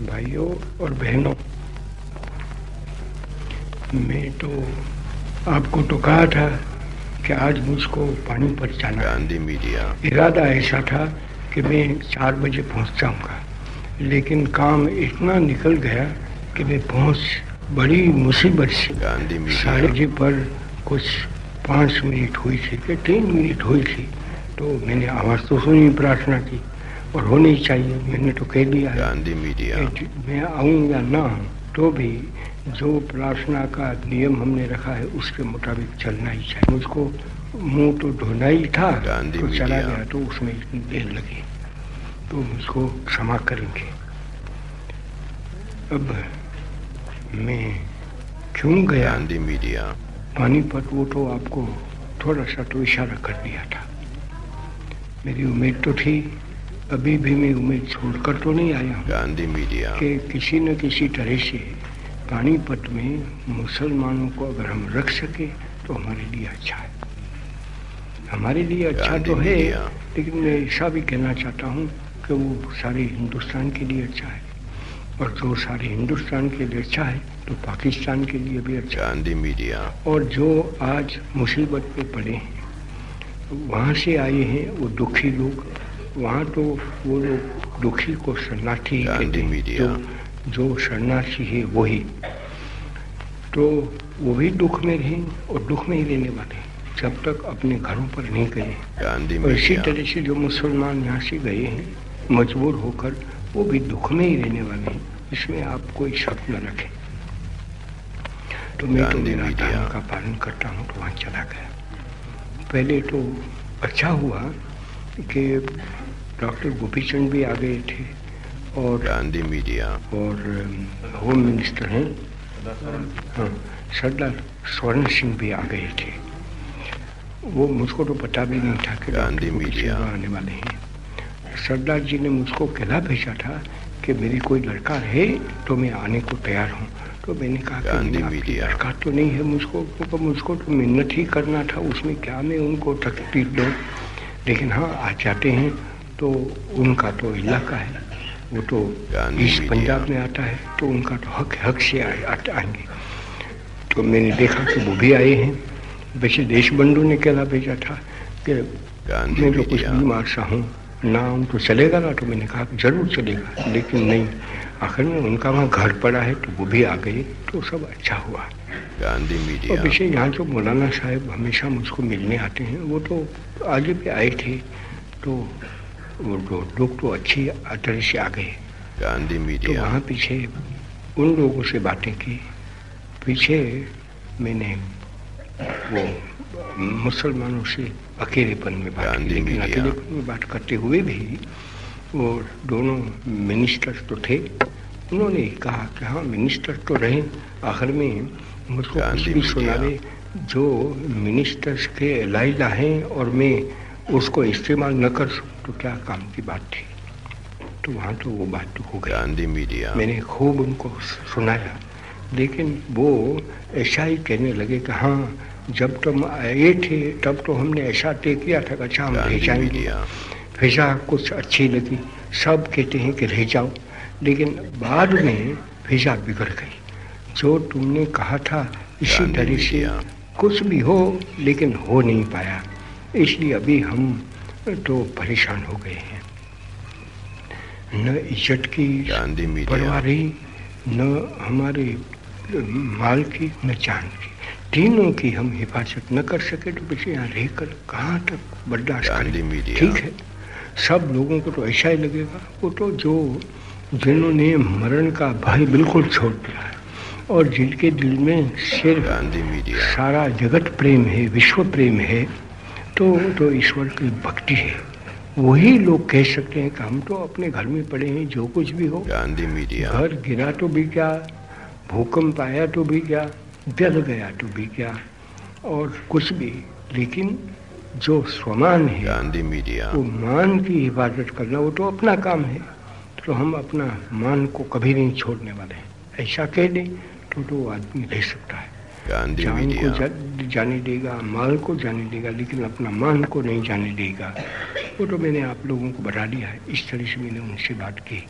भाइयों और बहनों मैं तो आपको तो कहा था कि आज मुझको पानीपत जाना गांधी मीडिया। इरादा ऐसा था कि मैं चार बजे पहुँच जाऊँगा लेकिन काम इतना निकल गया कि मैं पहुँच बड़ी मुसीबत से गांधी साढ़े मीडिया। जी पर कुछ पाँच मिनट हुई थी कि तीन मिनट हुई थी तो मैंने आवाज़ तो सुनी प्रार्थना की। और होनी चाहिए मैंने तो कह दिया गांधी मीडिया। मैं आऊँ या ना आऊँ तो भी जो प्रार्थना का नियम हमने रखा है उसके मुताबिक चलना ही चाहिए। मुझको मुँह तो धोना ही था तो चला गया तो उसमें इतनी देर लगी। तो मुझको क्षमा करेंगे। अब मैं क्यों गया? गांधी मीडिया। पानीपत वो तो आपको थोड़ा सा तो इशारा कर दिया था। मेरी उम्मीद तो थी अभी भी मैं उम्मीद छोड़कर तो नहीं आया हूँ गांधी मीडिया। कि किसी न किसी तरह से पानीपत में मुसलमानों को अगर हम रख सके तो हमारे लिए अच्छा है। हमारे लिए अच्छा तो है लेकिन मैं ऐसा भी कहना चाहता हूँ कि वो सारे हिंदुस्तान के लिए अच्छा है। और जो सारे हिंदुस्तान के लिए अच्छा है तो पाकिस्तान के लिए भी अच्छा है। गांधी मीडिया। और जो आज मुसीबत पे पड़े हैं वहाँ से आए हैं वो दुखी लोग। वहाँ तो वो लोग दुखी को शरणार्थी कहते हैं। मीडिया। जो शरणार्थी है वही। तो वो भी दुख में रहें और दुख में ही रहने वाले हैं। जब तक अपने घरों पर नहीं गए। और इसी तरह से जो मुसलमान यहाँ से गए हैं मजबूर होकर वो भी दुख में ही रहने वाले हैं। इसमें आप कोई शक न रखें। तो मैं तो मेरा धर्म का पालन करता हूँ तो वहाँ चला गया। पहले तो अच्छा हुआ कि डॉक्टर गोपीचंद भी आ गए थे और गांधी मीडिया। और होम मिनिस्टर हैं। हाँ सरदार स्वर्ण सिंह भी आ गए थे। वो मुझको तो पता भी नहीं था कि गांधी मीडिया। आने वाले हैं। सरदार जी ने मुझको कहला भेजा था कि मेरी कोई दरकार है तो मैं आने को तैयार हूँ। तो मैंने कहा कि गांधी आपकी मीडिया। दरकार तो नहीं है मुझको क्योंकि मुझको तो मिन्नत ही करना था उसमें क्या मैं उनको तकलीफ़ दूँ। लेकिन हाँ आ जाते हैं तो उनका तो इलाका है। वो तो ईस्ट पंजाब में आता है तो उनका तो हक हक से आए आएँगे। तो मैंने देखा कि वो भी आए हैं। वैसे देश बंधु ने कहला भेजा था कि मैं तो कुछ बीमार सा हूँ ना तो चलेगा ना तो मैंने कहा ज़रूर चलेगा लेकिन नहीं। आखिर में उनका वहाँ घर पड़ा है तो वो भी आ गए तो सब अच्छा हुआ। गांधी और मीडिया वैसे यहाँ जो मौलाना साहब हमेशा मुझको मिलने आते हैं वो तो आगे भी आए थे तो लोग तो अच्छी तरह से आ गए। गांधी मीडिया। तो वहाँ पीछे उन लोगों से बातें की। पीछे मैंने वो मुसलमानों से अकेलेपन में बात की। लेकिन अकेलेपन में बात करते हुए भी वो दोनों मिनिस्टर तो थे। उन्होंने कहा कि हाँ मिनिस्टर तो रहे। आखिर में मुझको कुछ भी। सुनावे जो मिनिस्टर्स के लाइला हैं और मैं उसको इस्तेमाल न कर सकूँ। तो क्या काम की बात थी? तो वहाँ तो वो बात तो हो गई। गांधी मीडिया। मैंने खूब उनको सुनाया लेकिन वो ऐसा ही कहने लगे कि हाँ जब तुम आए थे तब तो हमने ऐसा तय किया था अच्छा हम रह गांधी जाएँगे फिजा कुछ अच्छी लगी। सब कहते हैं कि रह जाओ। लेकिन बाद में फिजा बिगड़ गई। जो तुमने कहा था इसी तरह से कुछ भी हो लेकिन हो नहीं पाया। इसलिए अभी हम तो परेशान हो गए हैं। न इज़्ज़त की परवाह रही न हमारे माल की न जान की। तीनों की हम हिफाजत न कर सके तो पीछे यहाँ रहकर कहाँ तक बर्दाश्त करें? ठीक है। सब लोगों को तो ऐसा ही लगेगा। वो तो जो जिन्होंने मरण का भय बिल्कुल छोड़ दिया है और जिनके दिल में सिर्फ़ सारा जगत प्रेम है विश्व प्रेम है तो तो ईश्वर की भक्ति है। वही लोग कह सकते हैं कि हम तो अपने घर में पड़े हैं जो कुछ भी हो। गांधी मीडिया। घर गिरा तो भी क्या भूकंप आया तो भी क्या जल गया तो भी क्या और कुछ भी। लेकिन जो स्वमान है गांधी मीडिया। वो मान की हिफाजत करना वो तो अपना काम है। तो हम अपना मान को कभी नहीं छोड़ने वाले ऐसा कह दें तो तो आदमी रह सकता है। गांधी जान को जा, जाने देगा माल को जाने देगा लेकिन अपना मान को नहीं जाने देगा। वो तो मैंने आप लोगों को बता दिया है। इस तरह से मैंने उनसे बात की।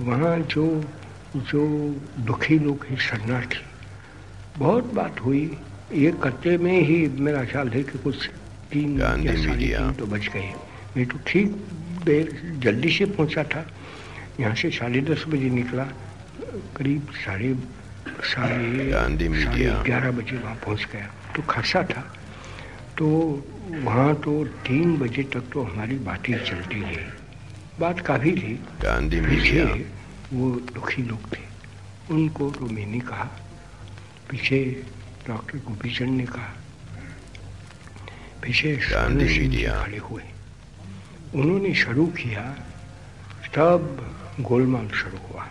वहाँ जो जो दुखी लोग हैं शरणार्थी बहुत बात हुई। ये करते में ही मेरा ख्याल है कि कुछ तीन या साढ़े तीन तो बच गए। मैं तो ठीक देर जल्दी से पहुँचा था। यहाँ से साढ़े दस बजे निकला। करीब साढ़े साढ़े। ग्यारह बजे वहाँ पहुँच गया। तो खासा था। तो वहाँ तो तीन बजे तक तो हमारी बातें चलती रही। बात काफ़ी थी। गांधी पीछे मीडिया। वो दुखी लोग थे। उनको तो मैंने कहा। पीछे डॉक्टर गोपीचंद ने कहा। पीछे गांधी मीडिया। खड़े हुए। उन्होंने शुरू किया। तब गोलमाल शुरू हुआ।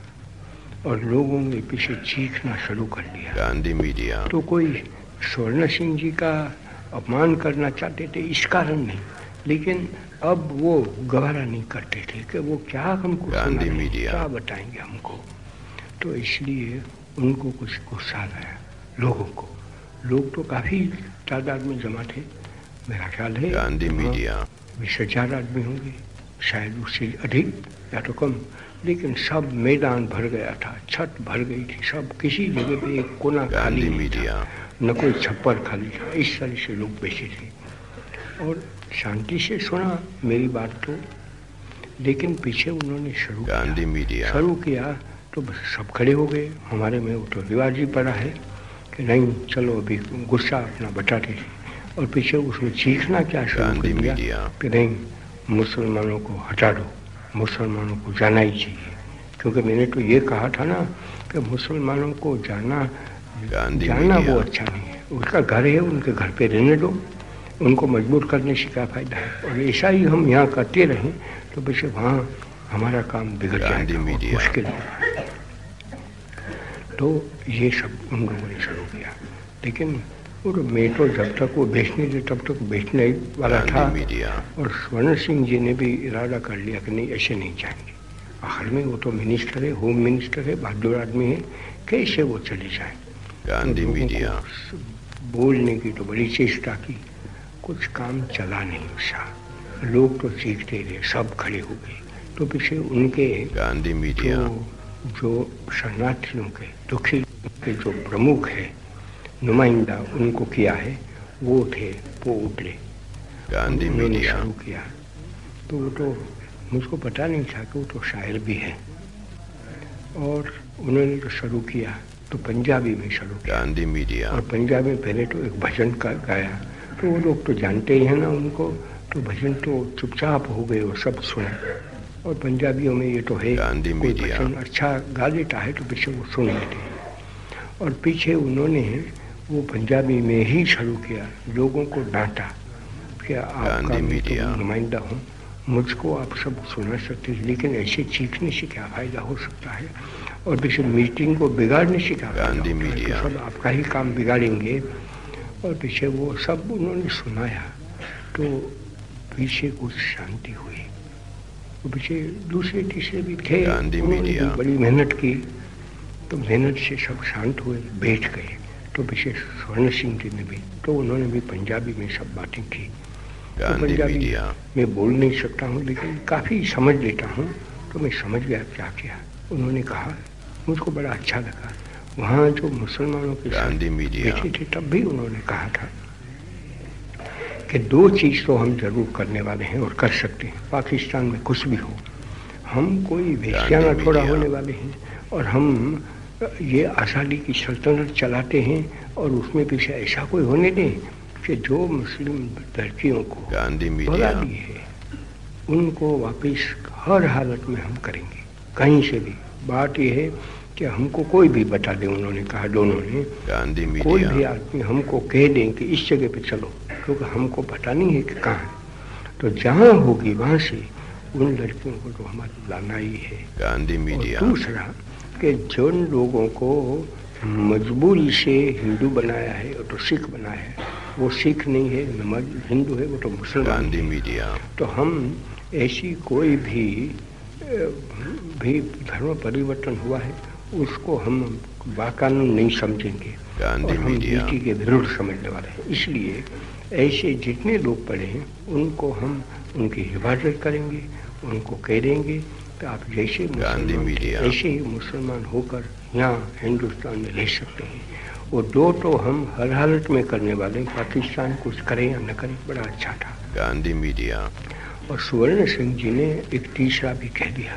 और लोगों ने पीछे चीखना शुरू कर दिया। गांधी मीडिया। तो कोई स्वर्ण सिंह जी का अपमान करना चाहते थे इस कारण नहीं। लेकिन अब वो गवारा नहीं करते थे कि वो क्या हमको गांधी मीडिया। क्या बताएँगे हमको। तो इसलिए उनको कुछ गुस्सा आया लोगों को। लोग तो काफ़ी तादाद में जमा थे मेरा ख्याल है। गांधी मीडिया। बीस हज़ार आदमी होंगे शायद उससे अधिक या तो कम। लेकिन सब मैदान भर गया था छत भर गई थी। सब किसी जगह पे एक कोना खाली मीडिया। न कोई छप्पर खाली था। इस तरह से लोग बैठे थे। और शांति से सुना मेरी बात तो लेकिन पीछे उन्होंने शुरू किया। गांधी मीडिया। शुरू किया तो बस सब खड़े हो गए। हमारे में वो तो रिवाज ही पड़ा है कि नहीं चलो अभी गुस्सा अपना बटाते थे और पीछे उसमें चीखना क्या शुरू कर दिया कि नहीं मुसलमानों को हटा दो। मुसलमानों को जाना ही चाहिए। क्योंकि मैंने तो ये कहा था ना कि मुसलमानों को जाना जाना वो अच्छा नहीं है। उसका घर है उनके घर पे रहने दो। उनको मजबूर करने से क्या फ़ायदा है? और ऐसा ही हम यहाँ करते रहें तो वैसे वहाँ हमारा काम बिगड़ जाएगा मुश्किल है। तो ये सब उन लोगों ने शुरू किया। लेकिन तो मैं तो जब तक वो बेचने थे तब तक बेचने वाला था। मीडिया। और स्वर्ण सिंह जी ने भी इरादा कर लिया कि नहीं ऐसे नहीं जाएँगे। आखिर में वो तो मिनिस्टर है होम मिनिस्टर है बहादुर आदमी है कैसे वो चले जाए? गांधी मीडिया। बोलने की तो बड़ी चेष्टा की। कुछ काम चला नहीं उसका लोग तो सीखते रहे सब खड़े हो गए। तो पीछे उनके गांधी मीडिया। जो शरणार्थियों के दुखी के जो प्रमुख है नुमाइंदा उनको किया है वो उठे वो उतरे। गांधी मीडिया। शुरू किया। तो वो तो मुझको पता नहीं था कि वो तो शायर भी है। और उन्होंने तो शुरू किया तो पंजाबी में शुरू किया। गांधी मीडिया। और पंजाबी में पहले तो एक भजन का गाया। तो वो लोग तो जानते ही हैं ना उनको तो भजन तो चुपचाप हो गए वो सब सुने। और पंजाबियों में ये तो है गांधी मीडिया। अच्छा गा लेता है तो पीछे वो सुन लेते हैं। और पीछे उन्होंने वो पंजाबी में ही शुरू किया लोगों को डांटा कि आपका मैं तो नुमाइंदा हूँ मुझको आप सब सुना सकते हैं लेकिन ऐसे चीखने से क्या फ़ायदा हो सकता है? और पीछे मीटिंग को बिगाड़ने से क्या फ़ायदा गांधी होता तो मीडिया। सब आपका ही काम बिगाड़ेंगे? और पीछे वो सब उन्होंने सुनाया तो पीछे कुछ शांति हुई। तो पीछे दूसरे तीसरे भी थे गांधी मीडिया। बड़ी मेहनत की तो मेहनत से सब शांत हुए बैठ गए। तो पीछे स्वर्ण सिंह जी ने भी तो उन्होंने भी पंजाबी में सब बातें की। तो पंजाबी मैं बोल नहीं सकता हूँ लेकिन काफ़ी समझ लेता हूँ तो मैं समझ गया क्या किया। उन्होंने कहा मुझको बड़ा अच्छा लगा। वहाँ जो मुसलमानों के बैठे थे तब भी उन्होंने कहा था कि दो चीज़ तो हम ज़रूर करने वाले हैं और कर सकते हैं पाकिस्तान में कुछ भी हो। हम कोई वेश्याना थोड़ा होने वाले हैं और हम ये आज़ादी की सल्तनत चलाते हैं और उसमें पीछे ऐसा कोई होने दें कि जो मुस्लिम लड़कियों को गांधी मीडिया। है उनको वापस हर हालत में हम करेंगे। कहीं से भी। बात यह है कि हमको कोई भी बता दे उन्होंने कहा दोनों ने। गांधी कोई भी आदमी हमको कह दें कि इस जगह पे चलो क्योंकि हमको पता नहीं है कि कहाँ है। तो जहाँ होगी वहाँ से उन लड़कियों को तो हमारा लाना ही। है गांधी मीडिया। दूसरा कि जिन लोगों को मजबूरी से हिंदू बनाया है और तो सिख बनाया है। वो सिख नहीं है हिंदू है वो तो मुसलमान गांधी मीडिया। तो हम ऐसी कोई भी भी धर्म परिवर्तन हुआ है उसको हम बाकानून नहीं समझेंगे। गांधी हम मीडिया। नीति के विरुद्ध समझने वाले हैं। इसलिए ऐसे जितने लोग पड़े हैं उनको हम उनकी हिफाजत करेंगे उनको कह देंगे कि आप जैसे गांधी मुसलमान मीडिया। ऐसे ही मुसलमान होकर यहाँ हिंदुस्तान में रह सकते हैं वो दो तो हम हर हालत में करने वाले पाकिस्तान कुछ करे या न करे बड़ा अच्छा था Gandhi Media. और सुवर्ण सिंह जी ने एक तीसरा भी कह दिया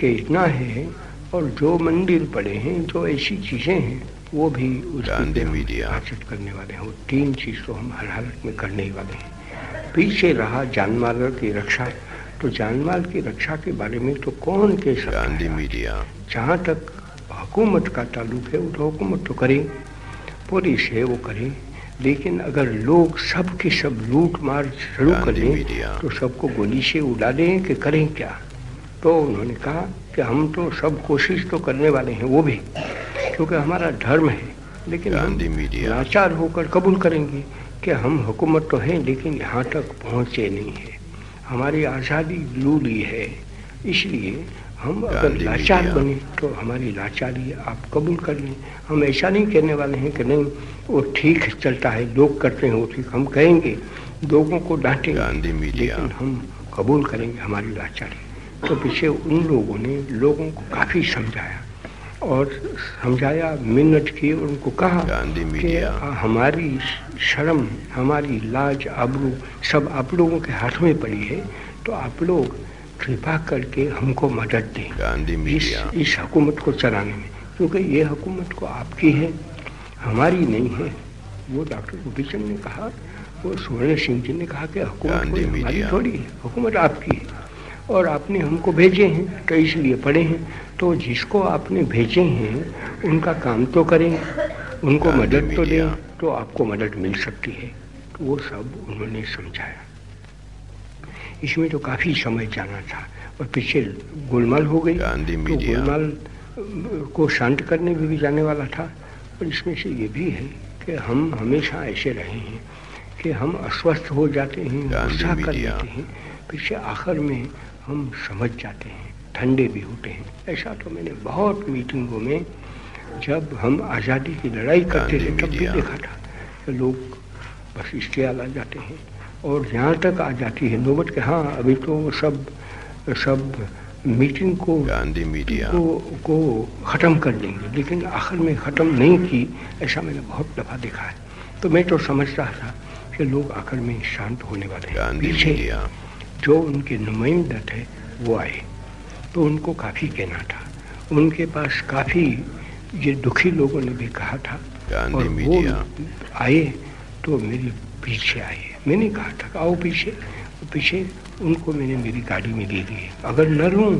कि इतना है और जो मंदिर पड़े हैं जो ऐसी चीज़ें हैं वो भी उसकी गांधी मीडिया। हिफाजत करने वाले हैं वो तीन चीज़ तो हम हर हालत में करने ही वाले हैं पीछे रहा जानमाल की रक्षा तो जानमाल की रक्षा के बारे में तो कौन कह सकता है Media. जहाँ तक हुकूमत का ताल्लुक है वो तो हुकूमत तो करे पुलिस है वो करें लेकिन अगर लोग सब के सब लूट मार शुरू कर गांधी मीडिया। तो सबको गोली से उड़ा दें कि करें क्या तो उन्होंने कहा कि हम तो सब कोशिश तो करने वाले हैं वो भी क्योंकि हमारा धर्म है लेकिन हम गांधी मीडिया। लाचार होकर कबूल करेंगे कि हम हुकूमत तो हैं लेकिन यहाँ तक पहुँचे नहीं है हमारी आज़ादी लूली है। इसलिए हम अगर लाचार बने तो हमारी लाचारी आप कबूल कर लें। हम ऐसा नहीं कहने वाले हैं कि नहीं वो ठीक चलता है लोग करते हैं वो ठीक। हम कहेंगे लोगों को डांटेंगे लेकिन हम कबूल करेंगे हमारी लाचारी। तो पीछे उन लोगों ने लोगों को काफ़ी समझाया। और समझाया मिन्नत की और उनको कहा गांधी मीडिया। हमारी शर्म हमारी लाज आबरू सब आप लोगों के हाथ में पड़ी है तो आप लोग कृपा करके हमको मदद दें इस इस हुकूमत को चलाने में। क्योंकि ये हुकूमत को आपकी है हमारी नहीं है। वो डॉक्टर गोपीचंद ने कहा वो सुवर्ण सिंह जी ने कहा कि हुकूमत कोई हमारी थोड़ी है हुकूमत आपकी है और आपने हमको भेजे हैं तो इसलिए पढ़े हैं। तो जिसको आपने भेजे हैं उनका काम तो करें उनको मदद तो। दें तो आपको मदद मिल सकती है। तो वो सब उन्होंने समझाया। इसमें तो काफ़ी समय जाना था और पीछे गोलमाल हो गई। तो गोलमाल को शांत करने में भी जाने वाला था। और इसमें से ये भी है कि हम हमेशा ऐसे रहे हैं कि हम अस्वस्थ हो जाते हैं गुस्सा कर जाते हैं पीछे आखिर में हम समझ जाते हैं। ठंडे भी होते हैं। ऐसा तो मैंने बहुत मीटिंगों में जब हम आज़ादी की लड़ाई करते थे तब भी देखा था कि लोग बस इश्तियाल आ जाते हैं और यहाँ तक आ जाती है। नौबत के हाँ अभी तो सब सब मीटिंग को गांधी Media. को को ख़त्म कर देंगे लेकिन आखिर में ख़त्म नहीं की ऐसा मैंने बहुत दफ़ा देखा है। तो मैं तो समझता था कि लोग आखिर में शांत होने वाले हैं। पीछे जो उनके नुमाइंदा थे वो आए। तो उनको काफ़ी कहना था। उनके पास काफ़ी ये दुखी लोगों ने भी कहा था। और वो आए तो मेरे पीछे आए। मैंने कहा था आओ पीछे। पीछे उनको मैंने मेरी गाड़ी में दे दी अगर न लूँ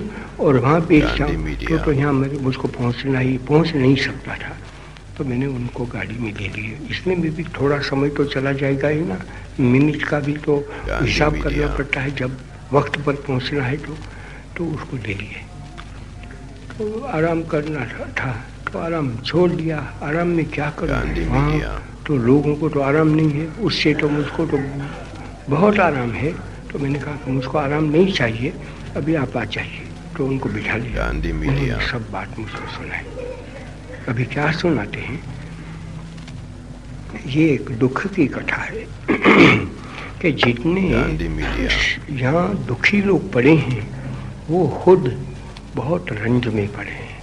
और वहाँ बेच जाऊँ तो, तो यहाँ मेरे मुझको पहुँचना ही पहुँच नहीं सकता था। तो मैंने उनको गाड़ी में दे दी इसमें भी, भी थोड़ा समय तो चला जाएगा ही ना। मिनट का भी तो हिसाब करना पड़ता है। जब वक्त पर पहुँचना है तो तो उसको ले लिए। तो आराम करना था, था तो आराम छोड़ दिया। आराम में क्या गांधी करूँ वहाँ तो लोगों को तो आराम नहीं है। उससे तो मुझको तो बहुत आराम है। तो मैंने कहा कि मुझको आराम नहीं चाहिए अभी आप आ जाइए। तो उनको बिठा लिया। गांधी मीडिया। सब बात मुझको सुनाई। अभी क्या सुनाते हैं? ये एक दुख की कथा है कि जितने यहाँ दुखी लोग पड़े हैं वो खुद बहुत रंज में पड़े हैं।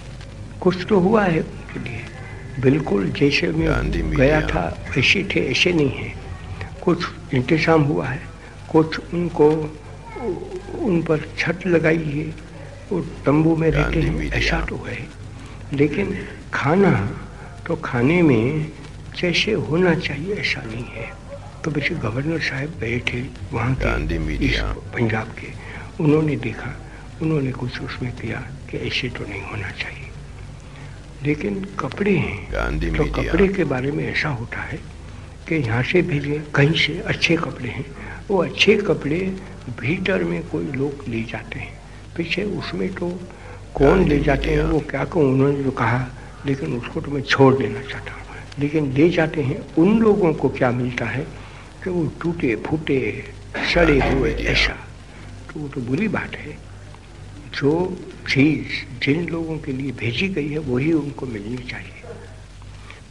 कुछ तो हुआ है उनके लिए। बिल्कुल जैसे मैं। गया था ऐसे थे ऐसे नहीं है। कुछ इंतज़ाम हुआ है। कुछ उनको उन पर छत लगाई है। वो तंबू में रहते हैं ऐसा तो है। लेकिन खाना तो खाने में जैसे होना चाहिए ऐसा नहीं है। तो वैसे गवर्नर साहब गए थे वहाँ के। पंजाब के। उन्होंने देखा उन्होंने कुछ उसमें किया कि ऐसे तो नहीं होना चाहिए। लेकिन कपड़े हैं गांधी तो कपड़े के बारे में ऐसा होता है कि यहाँ से भेजे कहीं से अच्छे कपड़े हैं। वो अच्छे कपड़े भीतर में कोई लोग ले जाते हैं। पीछे उसमें तो कौन ले जाते हैं वो क्या कहूँ उन्होंने जो कहा लेकिन उसको तो मैं छोड़ देना चाहता हूँ। लेकिन ले जाते हैं उन लोगों को क्या मिलता है कि वो टूटे फूटे सड़े हुए ऐसा। तो वो तो बुरी बात है। जो चीज़ जिन लोगों के लिए भेजी गई है वही उनको मिलनी चाहिए।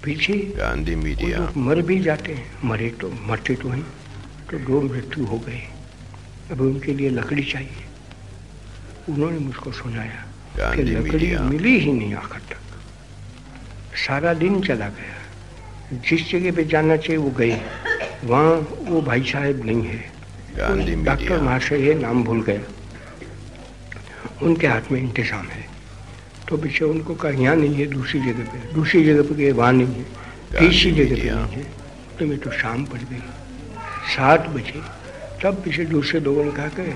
पीछे गांधी मीडिया। मर भी जाते हैं। मरे तो मरते तो हैं तो दो मृत्यु हो गए। अब उनके लिए लकड़ी चाहिए। उन्होंने मुझको सुनाया कि लकड़ी मिली ही नहीं आखिर तक। सारा दिन चला गया। जिस जगह पे जाना चाहिए वो गए। वहाँ वो भाई साहब नहीं है। डॉक्टर महाशय है नाम भूल गया। उनके हाथ में इंतज़ाम है। तो पीछे उनको कहा यहाँ नहीं है दूसरी जगह पे दूसरी जगह पे गए वहाँ नहीं है तीसरी जगह पे नहीं है। तो मैं तो शाम पड़ गई सात बजे तब पीछे दूसरे लोगों ने कहा कि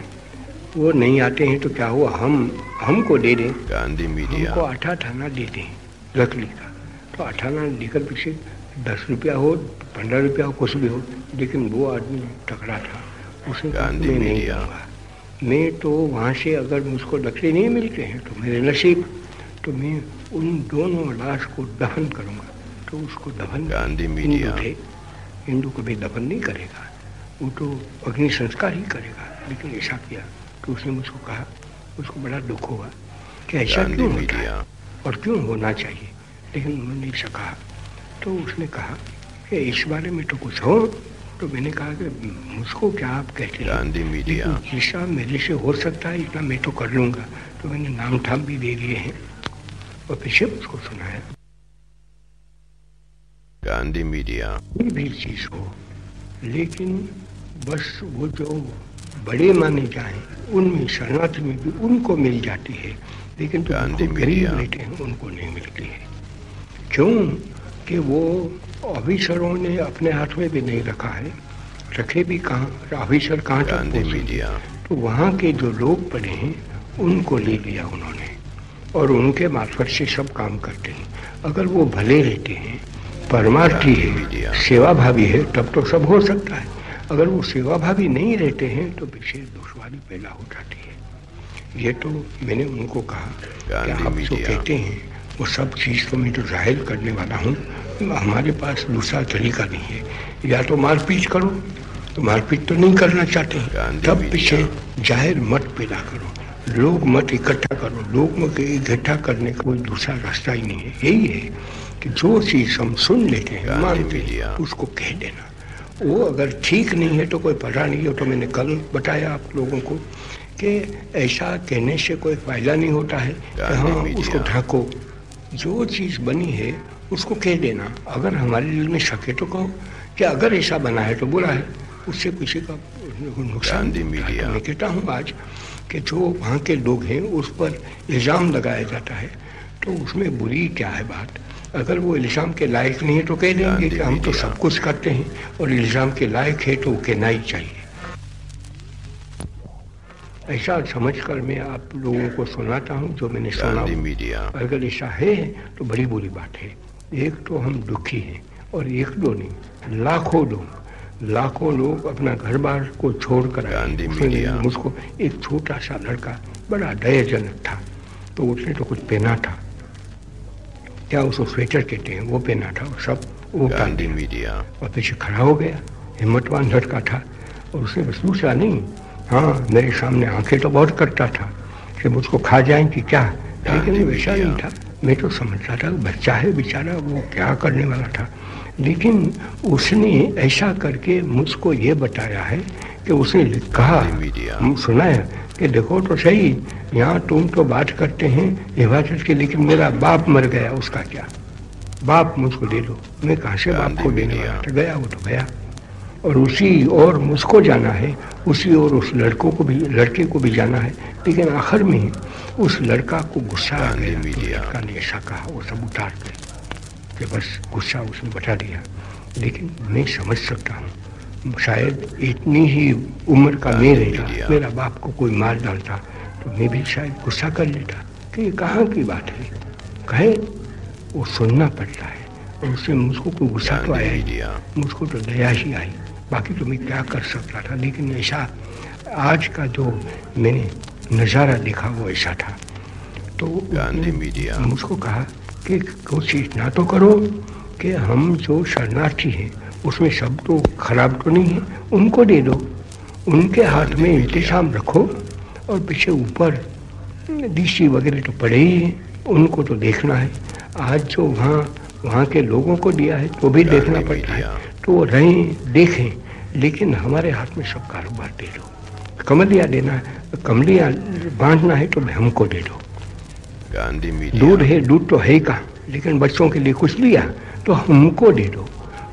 वो नहीं आते हैं तो क्या हुआ? हम हमको दे दें। गांधी मीडिया। हमको आठा ठाना दे दें लकड़ी का। तो आठाना लेकर पीछे दस रुपया हो पंद्रह रुपया हो कुछ भी हो लेकिन वो आदमी टकरा था। उसने गांधी नहीं मीडिया। मैं तो वहाँ से अगर मुझको लकड़ी नहीं मिलते हैं तो मेरे नसीब तो मैं उन दोनों लाश को दफन करूँगा। तो उसको दफन गांधी हिंदू मीडिया। थे। हिंदू कभी दफन नहीं करेगा। वो तो अग्नि संस्कार ही करेगा। लेकिन ऐसा किया तो उसने मुझको कहा उसको बड़ा दुख हुआ। कि ऐसा क्यों होता है? और क्यों होना चाहिए? लेकिन उन्होंने ऐसा कहा। तो उसने कहा कि इस बारे में तो कुछ हो तो मैंने कहा कि मुझको क्या आप कहते हैं? गांधी मीडिया। मेरे से हो सकता है इतना मैं तो कर लूँगा। तो मैंने नाम ठाम भी दे दिए हैं। और पीछे उसको सुनाया। गांधी मीडिया। कोई भी चीज़ हो लेकिन बस वो जो बड़े माने जाए उनमें शरणार्थी में भी उनको मिल जाती है। लेकिन तो गांधी गरीब मीडिया। बैठे हैं उनको नहीं मिलती है। क्यों? कि वो ऑफिसरों ने अपने हाथ में भी नहीं रखा है। रखे भी कहाँ? ऑफिसर कहाँ तक तो वहाँ के जो लोग पड़े हैं उनको ले लिया उन्होंने। और उनके मार्फत से सब काम करते हैं। अगर वो भले रहते हैं परमार्थी है सेवा भावी है तब तो सब हो सकता है। अगर वो सेवा भावी नहीं रहते हैं तो पीछे दुश्वारी पैदा हो जाती है। ये तो मैंने उनको कहा कि आप जो कहते हैं वो सब चीज़ को मैं तो ज़ाहिर करने वाला हूँ। हमारे पास दूसरा तरीका नहीं है। या तो मारपीट करो तो मारपीट तो नहीं करना चाहते। तब पीछे ज़ाहिर मत पैदा करो लोग मत इकट्ठा करो। लोग मत इकट्ठा करने का कोई दूसरा रास्ता ही नहीं है। यही है कि जो चीज़ हम सुन लेते हैं मानते हैं उसको कह देना। वो अगर ठीक नहीं है तो कोई पता नहीं हो। तो मैंने कल बताया आप लोगों को कि ऐसा कहने से कोई फ़ायदा नहीं होता है कि हाँ उसको ढाको। जो चीज़ बनी है उसको कह देना। अगर हमारे दिल में शक है तो कहो कि अगर ऐसा बना है तो बुरा है। उससे किसी का नुकसान। मीडिया। मैं कहता हूँ आज कि जो वहाँ के लोग हैं उस पर इल्ज़ाम लगाया जाता है। तो उसमें बुरी क्या है बात? अगर वो इल्ज़ाम के लायक नहीं है तो कह देंगे कि हम तो सब कुछ करते हैं और इल्ज़ाम के लायक है तो वो कहना ही चाहिए। ऐसा समझकर मैं आप लोगों को सुनाता हूँ जो मैंने सुना मीडिया अगर ऐसा है तो बड़ी बुरी बात है। एक तो हम दुखी हैं और एक दो नहीं लाखों लोग लाखों लोग अपना घर बार को छोड़ कर आए। गांधी उसने मीडिया। मुझको एक छोटा सा लड़का बड़ा दयाजनक था तो उसने तो कुछ पहना था। क्या उसको स्वेटर कहते हैं? वो पहना था और सब वो। मीडिया और पीछे खड़ा हो गया। हिम्मतवान लड़का था और उसने बस दूसरा नहीं हाँ मेरे सामने आँखें तो बहुत करता था कि मुझको खा जाएँगी क्या? लेकिन वैसा। नहीं था। मैं तो समझता था बच्चा है बेचारा वो क्या करने वाला था? लेकिन उसने ऐसा करके मुझको ये बताया है कि उसने कहा सुना है कि देखो तो सही यहाँ तुम तो बात करते हैं हिमाचल की लेकिन मेरा बाप मर गया उसका क्या? बाप मुझको दे दो मैं कहाँ से बाप को देने वाला था? गया वो तो गया। और उसी और मुझको जाना है उसी और उस लड़कों को भी लड़के को भी जाना है। लेकिन आखिर में उस लड़का को गुस्सा आ गया। तो लड़का ने ऐसा कहा वो सब उतार के कि बस गुस्सा उसने बता दिया लेकिन मैं समझ सकता हूँ शायद इतनी ही उम्र का मैं रहता मेरा बाप को कोई मार डालता तो मैं भी शायद गुस्सा कर लेता। कि ये कहाँ की बात है? कहे वो सुनना पड़ता है। और उससे मुझको कोई गुस्सा तो आया ही मुझको तो दया ही आई। बाकी तो मैं क्या कर सकता था? लेकिन ऐसा आज का जो मैंने नज़ारा देखा वो ऐसा था। तो गांधी मीडिया। मुझको कहा कि कोशिश ना तो करो कि हम जो शरणार्थी हैं उसमें सब तो खराब तो नहीं है उनको दे दो। उनके हाथ में। इंतज़ाम रखो और पीछे ऊपर डीसी वगैरह तो पड़े ही हैं उनको तो देखना है। आज जो वहाँ वहाँ के लोगों को दिया है तो भी देखना पड़ता है। तो वो रहें देखें। लेकिन हमारे हाथ में सब कारोबार दे दो। कमलिया देना है कमलिया बांटना है तो हमको दे दो। गांधी दूध है दूध तो है ही का लेकिन बच्चों के लिए कुछ लिया तो हमको दे दो।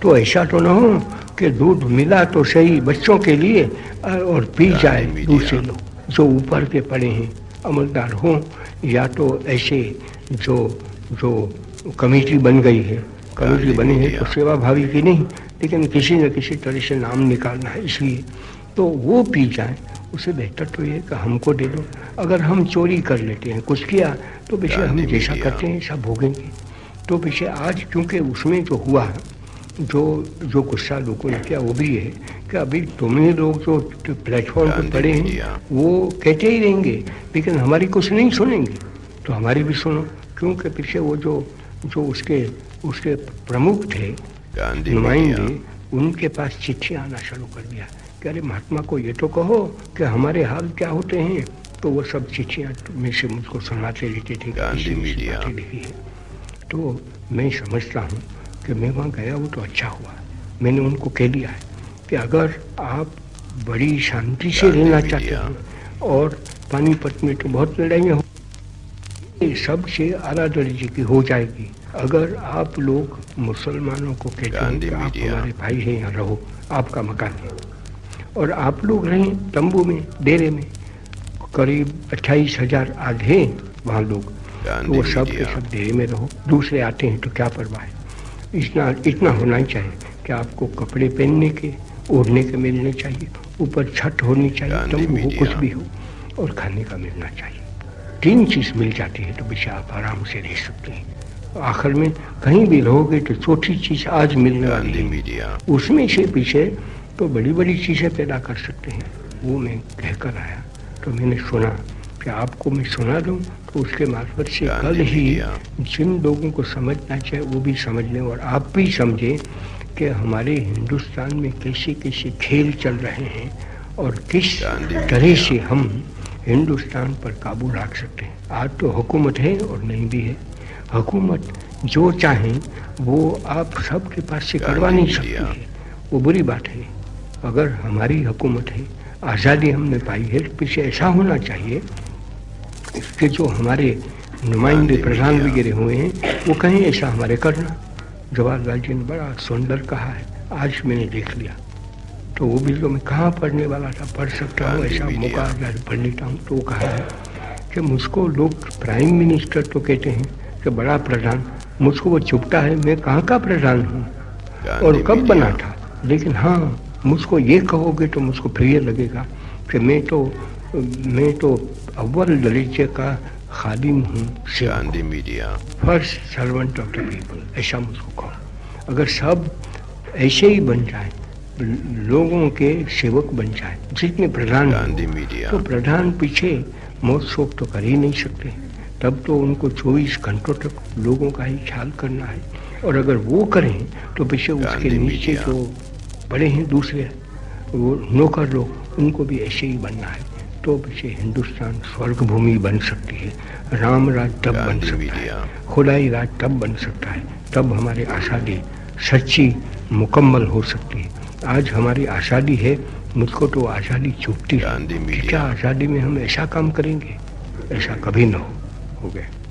तो ऐसा तो ना हो कि दूध मिला तो सही बच्चों के लिए और पी जाए दूसरे लोग जो ऊपर के पड़े हैं अमलदार हों या तो ऐसे जो जो कमेटी बन गई है। कमेटी बनी है तो सेवा भावी की नहीं लेकिन किसी न किसी तरह से नाम निकालना है इसलिए। तो वो पी जाए उससे बेहतर तो ये कि हमको दे दो। अगर हम चोरी कर लेते हैं कुछ किया तो पीछे हम जैसा करते हैं सब भोगेंगे। तो पीछे आज क्योंकि उसमें जो हुआ जो जो गुस्सा लोगों ने किया वो भी है कि अभी तुमने लोग जो प्लेटफॉर्म पर पड़े हैं वो कहते ही रहेंगे लेकिन हमारी कुछ नहीं सुनेंगे। तो हमारी भी सुनो क्योंकि पीछे वो जो जो उसके उसके प्रमुख थे गांधी नुमाइंदे उनके पास चिट्ठी आना शुरू कर दिया। कि अरे महात्मा को ये तो कहो कि हमारे हाल क्या होते हैं? तो वो सब चिट्ठियाँ में से मुझको सुनाते रहते थे गांधी मीडिया। तो मैं समझता हूँ कि मैं वहाँ गया वो तो अच्छा हुआ। मैंने उनको कह दिया है कि अगर आप बड़ी शांति से रहना चाहते। हो और पानीपत में तो बहुत लड़ाइयाँ हो सबसे आला जी की हो जाएगी। अगर आप लोग मुसलमानों को कहते हैं कि आप हमारे भाई हैं यहाँ रहो आपका मकान है। और आप लोग रहें तंबू में डेरे में करीब अट्ठाईस हज़ार आज हैं वहाँ लोग। तो वो सब के सब डेरे में रहो दूसरे आते हैं तो क्या परवाह है? इतना इतना होना ही चाहिए कि आपको कपड़े पहनने के ओढ़ने के मिलने चाहिए ऊपर छत होनी चाहिए तंबू हो कुछ भी हो और खाने का मिलना चाहिए। तीन चीज़ मिल जाती है तो बेचा आप आराम से रह सकते हैं। आखिर में कहीं भी रहोगे तो छोटी चीज़ आज मिलने वाली मीडिया। उसमें से पीछे तो बड़ी बड़ी चीज़ें पैदा कर सकते हैं। वो मैं कहकर आया तो मैंने सुना कि आपको मैं सुना दूँ तो उसके मार्फत से कल ही जिन लोगों को समझना चाहिए वो भी समझ लें और आप भी समझें कि हमारे हिंदुस्तान में कैसे कैसे खेल चल रहे हैं और किस तरह से हम हिंदुस्तान पर काबू रख सकते हैं। आज तो हुकूमत है और नहीं भी है। हुकूमत जो चाहे वो आप सबके पास से करवा नहीं सकती। है वो बुरी बात है। अगर हमारी हुकूमत है आज़ादी हमने पाई है पीछे ऐसा होना चाहिए कि जो हमारे नुमाइंदे प्रधान वगैरह हुए हैं वो कहीं ऐसा हमारे करना। जवाहरलाल जी ने बड़ा सुंदर कहा है। आज मैंने देख लिया। तो वो भी तो मैं कहाँ पढ़ने वाला था पढ़ सकता हूँ ऐसा मौका अगर पढ़ लेता हूँ तो वो कहा है कि मुझको लोग प्राइम मिनिस्टर तो कहते हैं कि बड़ा प्रधान। मुझको वो चुपता है मैं कहाँ का प्रधान हूँ? और कब बना था? लेकिन हाँ मुझको ये कहोगे तो मुझको प्रिय लगेगा। कि मैं तो मैं तो अव्वल दर्जे का खादिम हूँ Gandhi media first servant of the people ऐसा मुझको कहो। अगर सब ऐसे ही बन जाए लोगों के सेवक बन जाए जितने प्रधान गांधी मीडिया तो प्रधान पीछे मौत शोक तो कर ही नहीं सकते। तब तो उनको 24 घंटों तक लोगों का ही ख्याल करना है। और अगर वो करें तो पीछे उसके नीचे। जो बड़े हैं दूसरे वो नौकर लोग उनको भी ऐसे ही बनना है। तो पीछे हिंदुस्तान स्वर्ग भूमि बन सकती है राम राज तब बन सकता है खुदाई राज तब बन सकता है तब हमारी आज़ादी सच्ची मुकम्मल हो सकती है। आज हमारी आज़ादी है मुझको तो आज़ादी चुपती है। क्या आज़ादी में हम ऐसा काम करेंगे? ऐसा कभी ना हो। हो गया